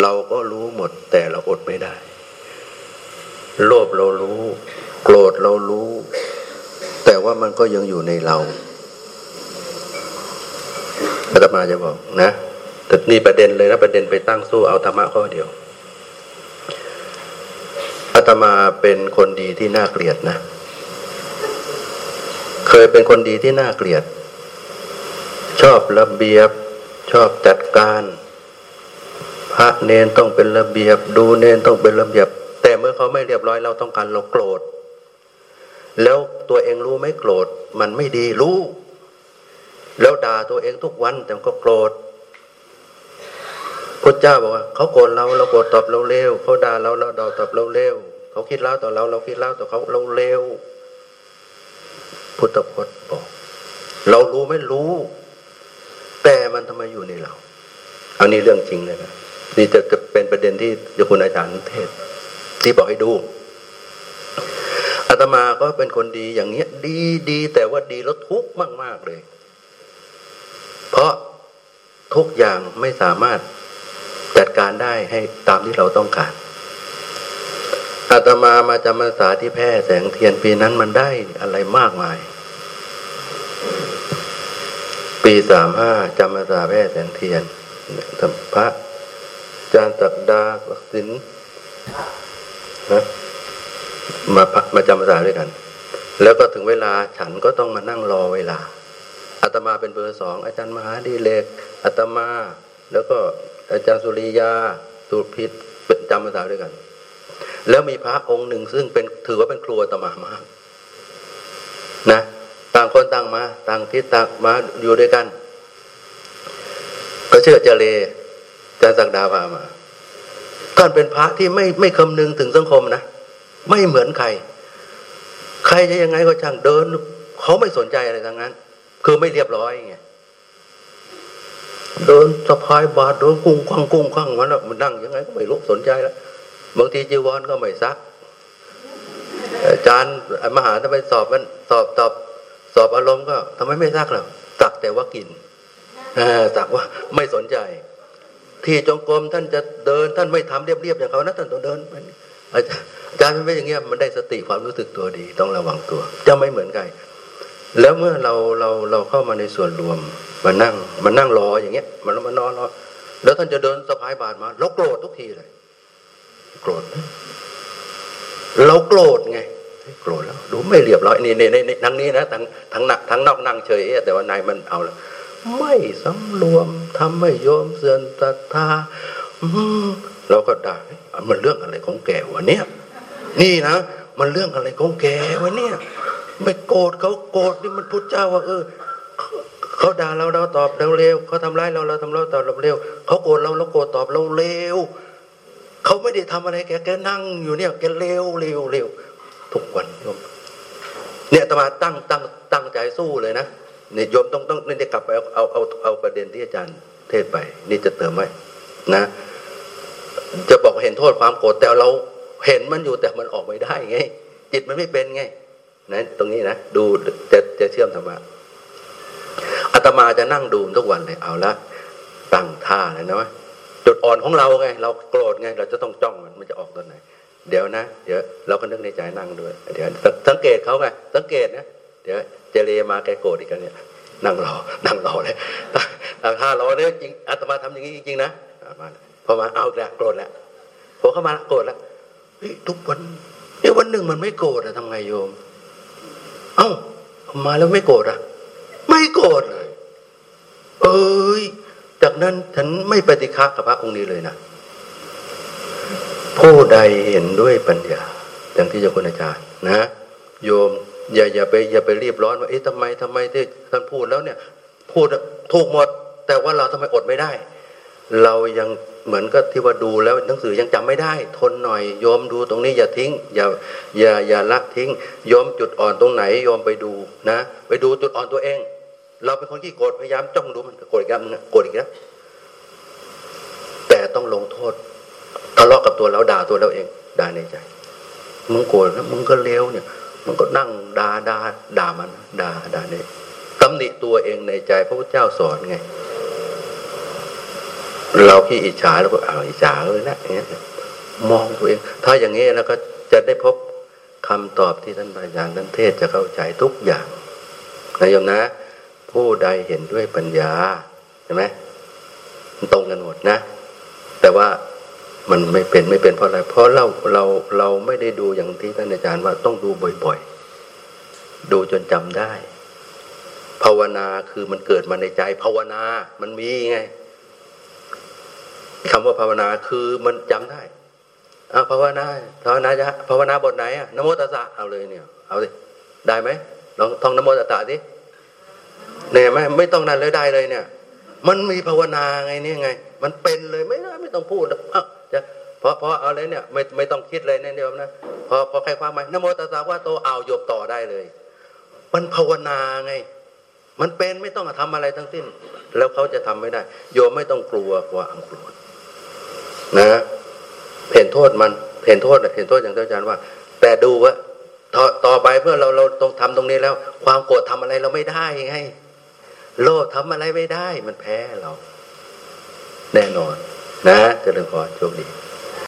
เราก็รู้หมดแต่เราอดไม่ได้ โลภเรารู้ โกรธเรารู้ แต่ว่ามันก็ยังอยู่ในเราอาตมาจะบอกนะแต่นี่ประเด็นเลยนะประเด็นไปตั้งสู้เอาธรรมะข้อเดียวอาตมาเป็นคนดีที่น่าเกลียดนะ เคยเป็นคนดีที่น่าเกลียด ชอบระเบียบ ชอบจัดการ พระเนนต้องเป็นระเบียบ ดูเนนต้องเป็นระเบียบ แต่เมื่อเขาไม่เรียบร้อยเราต้องการเราโกรธ แล้วตัวเองรู้ไม่โกรธ มันไม่ดีรู้ แล้วด่าตัวเองทุกวันแต่ก็โกรธพระเจ้าบอกว่าเขาโกรธเราเราโกรธตอบเราเร็วเขาด่าเราเราด่าตอบเราเร็วเขาคิดแล้วต่อเราเราคิดแล้วต่อเขาเราเร็วพุทธพจน์บอก เรารู้ไม่รู้ แต่มันทำไมอยู่ในเรา อันนี้เรื่องจริงเลยนะ นี่จะจะเป็นประเด็นที่ยคุณอาจารย์เทศ ที่บอกให้ดูอาตมาก็เป็นคนดีอย่างเนี้ย ดีดีแต่ว่าดีแล้วทุกข์มาก ๆ เลย เพราะทุกอย่างไม่สามารถจัดการได้ให้ตามที่เราต้องการอาตมามาจำพรรษาที่แพร่แสงเทียนปีนั้นมันได้อะไรมากมาย ปีสามห้าจำพรรษาแพร่แสงเทียนพระ จารย์ศักดาศักสินนะมามาจำพรรษาด้วยกัน แล้วก็ถึงเวลาฉันก็ต้องมานั่งรอเวลาอาตมาเป็นเบอร์สองอาจารย์มหาดีเลกอาตมา แล้วก็อาจารย์สุริยาสุพิษเป็นจำพรรษาด้วยกัน แล้วมีพระองค์หนึ่งซึ่งเป็นถือว่าเป็นครัวตมามากนะต่างคนต่างมา ต่างทิศต่างมาอยู่ด้วยกัน ก็เชื่อเจเล จารย์สักดาพามา ท่านเป็นพระที่ไม่ไม่คำนึงถึงสังคมนะ ไม่เหมือนใคร ใครจะยังไงก็ช่างเดิน เขาไม่สนใจอะไรทั้งนั้น คือไม่เรียบร้อยไงเดินสะพายบาทเดินกุ้งควังกุ้งควังมันมันนั่งยังไงก็ไม่รู้สนใจแล้วบางทีจีวรก็ไม่ซักอาจารย์มหาทำไมสอบมันสอบตอบสอบอารมณ์ก็ทำไมไม่ซักหรอสักแต่ว่ากินสักว่าไม่สนใจ ที่จงกรมท่านจะเดิน ท่านไม่ทำเรียบๆอย่างเขานะท่านต้องเดินอาจารย์ไม่อย่างเงี้ยมันได้สติความรู้สึกตัวดี ต้องระวังตัว จะไม่เหมือนใครแล้วเมื่อเราเราเราเข้ามาในส่วนรวมมานั่งมานั่งรออย่างเงี้ยมันมานอนรอแล้วท่านจะเดินสะพายบาทมาเราโกรธทุกทีเลยโกรธเราโกรธไงโกรธแล้วดูไม่เรียบร้อยนี่ในในทั้งนี้นะทั้งทั้งนักทั้งนอกนั่งเฉยแต่ว่านายมันเอาละ ไม่สำรวมทำไม่ยอมเสื่อมศรัทธาเราก็ด่ามันเรื่องอะไรของแกวะเนี่ยนี่นะมันเรื่องอะไรของแกวะเนี่ยไม่โกรธเขาโกรธนี่มันพุทธเจ้าว่าเออเขาด่าเราเราตอบเราเร็วเขาทำร้ายเราเราทำเราตอบเราเร็วเขาโกรธเราเราโกรธตอบเราเร็วเขาไม่ได้ทำอะไรแกแกนั่งอยู่เนี่ยแกเร็วเร็วเร็วทุกวันโยมเนี่ยตมาตั้งตั้งตั้งใจสู้เลยนะ เนี่ยโยมต้องต้องนี่จะกลับไปเอาเอาเอาเอาประเด็นที่อาจารย์เทศไป นี่จะเติมไว้นะ จะบอกเห็นโทษความโกรธแต่เราเห็นมันอยู่แต่มันออกไม่ได้ไง จิตมันไม่เป็นไงนะตรงนี้นะดูจะจะเชื่อมธรรมะอาตมาจะนั่งดูทุกวันเลยเอาละตั้งท่าเลยนะว่าจุดอ่อนของเราไง เราโกรธไง เราจะต้องจ้องมันมันจะออกตอนไหน เดี๋ยวนะ เดี๋ยวเราก็นึกในใจนั่งด้วย เดี๋ยวสังเกตเขาไงสังเกตนะ เดี๋ยวเจเรมาแกโกรธอีกแล้วเนี่ยนั่งรอนั่งรอเลยถ้าราเนี่ยจริงอาตมาทำอย่างนี้จริงๆนะมาพอมาเอาแล้วโกรธแล้วพอเข้ามาโกรธแล้วทุกวันเดี๋ยววันหนึ่งมันไม่โกรธอะทำไงโยม เอ้ามาแล้วไม่โกรธอะไม่โกรธเลย เอ้ยจากนั้นฉันไม่ปฏิฆากับพระองค์นี้เลยนะผู้ใดเห็นด้วยปัญญาอย่างที่เจ้าคุณอาจารย์นะ โยม อย่าอย่าไปอย่าไปรีบร้อนว่าเอ๊ะทำไมทำไมที่ท่านพูดแล้วเนี่ย พูดถูกหมด แต่ว่าเราทำไมอดไม่ได้ เรายังเหมือนกับที่ว่าดูแล้วหนังสือยังจำไม่ได้ ทนหน่อยโยมดูตรงนี้อย่าทิ้ง อย่าอย่าอย่าละทิ้งโยมจุดอ่อนตรงไหนโยมไปดูนะ ไปดูจุดอ่อนตัวเอง เราเป็นคนที่โกรธพยายามจ้องดูมันโกรธอีกแล้วมึงโกรธอีกแล้วแต่ต้องลงโทษทะเลาะกับตัวเราด่าตัวเราเองด่าในใจมึงโกรธแล้วมึงก็เลวเนี่ย มันก็นั่งด่าด่าด่ามันด่าด่าเนี่ยตำหนิตัวเองในใจพระพุทธเจ้าสอนไง เราขี้อิจฉาแล้วก็อ้าวอิจฉาเลยนะอย่างเงี้ยมองตัวเอง ถ้าอย่างนี้แล้วก็จะได้พบคำตอบที่ท่านอาจารย์ท่านเทศจะเข้าใจทุกอย่างนะโยมนะ ผู้ใดเห็นด้วยปัญญาใช่ไหมมันตรงกันหมดนะ แต่ว่า มันไม่เป็นไม่เป็นเพราะอะไร เพราะเราเราเราไม่ได้ดูอย่างที่ท่านอาจารย์ว่าต้องดูบ่อยๆ ดูจนจำได้ ภาวนาคือมันเกิดมาในใจ ภาวนา มันมีไงคำว่าภาวนาคือมันจำได้อาภาวนาภาวนาจะภาวนาบทไหนอะนโมตัสสะเอาเลยเนี่ย เอาสิได้ไหมลองท่องนโมตัสสะสิเนี่ยไม่ไม่ต้องนั่นเลยได้เลยเนี่ย มันมีภาวนาไงเนี่ยไง มันเป็นเลยไม่ได้ไม่ต้องพูดจะเพราะเพราะเอาเลยเนี่ยไม่ไม่ต้องคิดเลยเนี่ยเดียวนะพอพอใครความหมายนโมตัสสะว่าโตเอาโยบต่อได้เลย มันภาวนาไง มันเป็นไม่ต้องทำอะไรทั้งสิ้น แล้วเขาจะทำไม่ได้ โยมไม่ต้องกลัวความกลัวนะเห็นโทษมันเห็นโทษเห็นโทษอย่างที่อาจารย์ว่า แต่ดูว่าต่อต่อไปเพื่อเราเราต้องทำตรงนี้แล้ว ความโกรธทำอะไรเราไม่ได้ไงโลภทำอะไรไม่ได้ มันแพ้เรา แน่นอน นะเจริญพรโชคดี